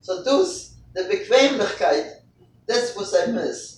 so dus de bequemlichkeit des was i miss